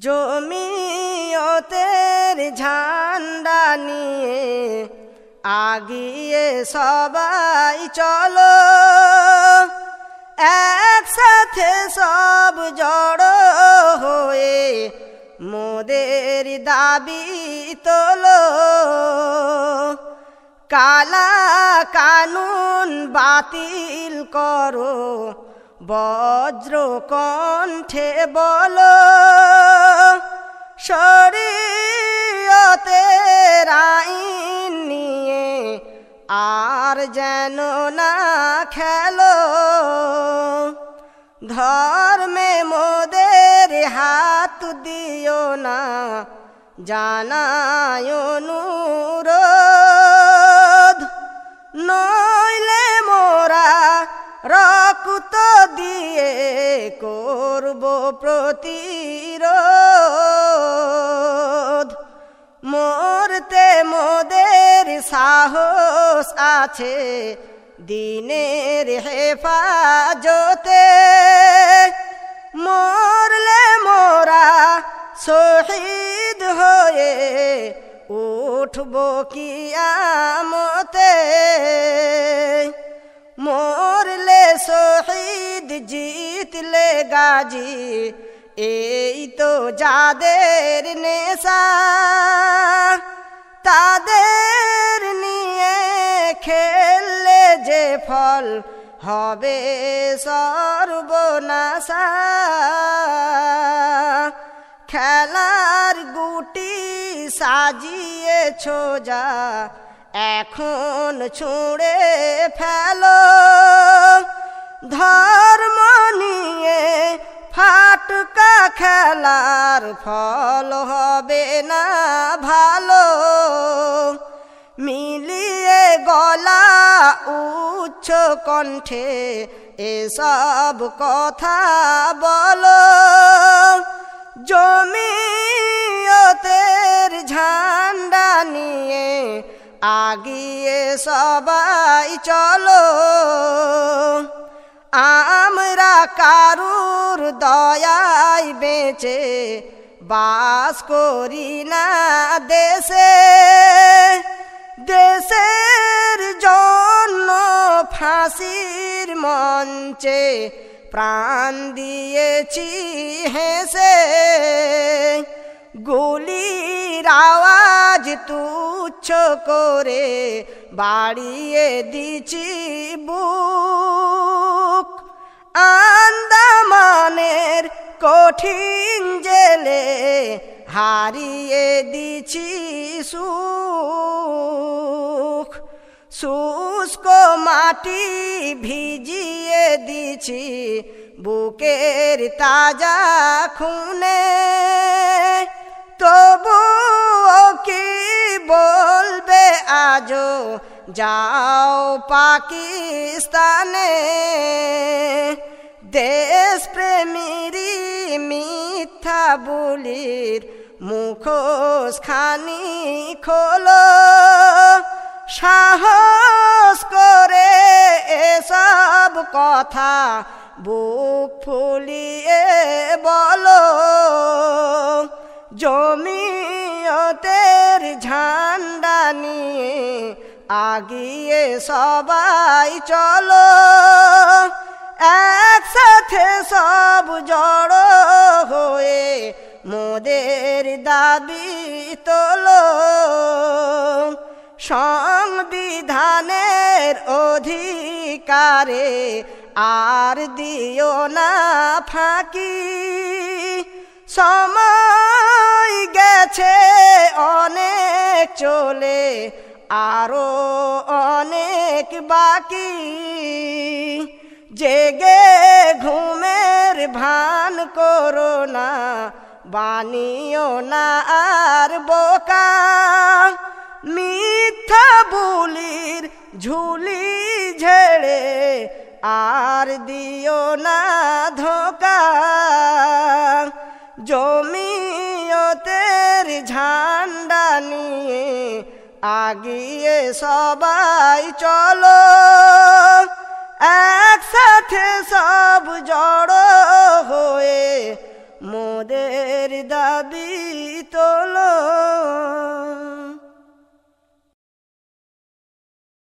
জমিয়তের ঝান্ডা নিয়ে আগিয়ে সবাই চলো। একসাথে সব জড়ো হয়ে মোদের দাবি তোলো। কালা কানুন বাতিল করো বজ্র কণ্ঠে বলো, শরীয়তের আইন নিয়ে আর যেন না খেলো। ধর্মে মোদের হাত দিও না, জানায় অনুরোধ। নইলে মোরা রক্ত দিয়ে করব প্রতিরোধ। মরতে মোদের সাহস আছে, দিনের হেফাজতে। মরলে মোরা শহীদ হয়ে উঠব কিয়ামতে। মরলে শহীদ জিতলে গাজী। এই তো যাদের নেশা, তাদের নিয়ে খেললে যে ফল হবে সর্বনাশা। খেলার গুটি সাজিয়ে ছোজা এখন ছুঁড়ে ফেলো। ধর্ম নিয়ে ফাটকা খেলার ফল হবে না ভালো। মিলিয়ে গলা উচ্চ কণ্ঠে এসব কথা বলো। জমিয়তের আগিয়ে সবাই চলো। আমরা কারুর দয়ায় বেঁচে বাস করি না দেশে। দেশের জন্য ফাঁসির মঞ্চে প্রাণ দিয়েছি হেসে। আওয়াজ তুচ্ছ করে বাড়িয়ে দিছি বুক, আন্দামানের কঠিন জেলে হারিয়ে দিছি সুখ। শুষ্ক মাটি ভিজিয়ে দিছি বুকের তাজা খুনে। যাও পাকিস্তানে। দেশ প্রেমীরি মিথ্যা বলির মুখোশ খানি খোলো। সাহস করে এসব কথা বুক ফুলিয়ে বলো। জমিয়তের ঝান্ডা নিয়ে আগিয়ে সবাই চলো। একসাথে সব জড়ো হয়ে মোদের দাবি তোলো। সংবিধানের অধিকারে আর দিও না ফাঁকি। সময় গেছে অনেক চলে। আরও অনেক বাকি। জেগে ঘুমের ভান করো না, বানিও না আর বোকা। মিথ্যা বুলির ঝুলি ঝেড়ে আর দিও না ধোকা। আগিয়ে সবাই চলো। একসাথে সব জড়ো হয়ে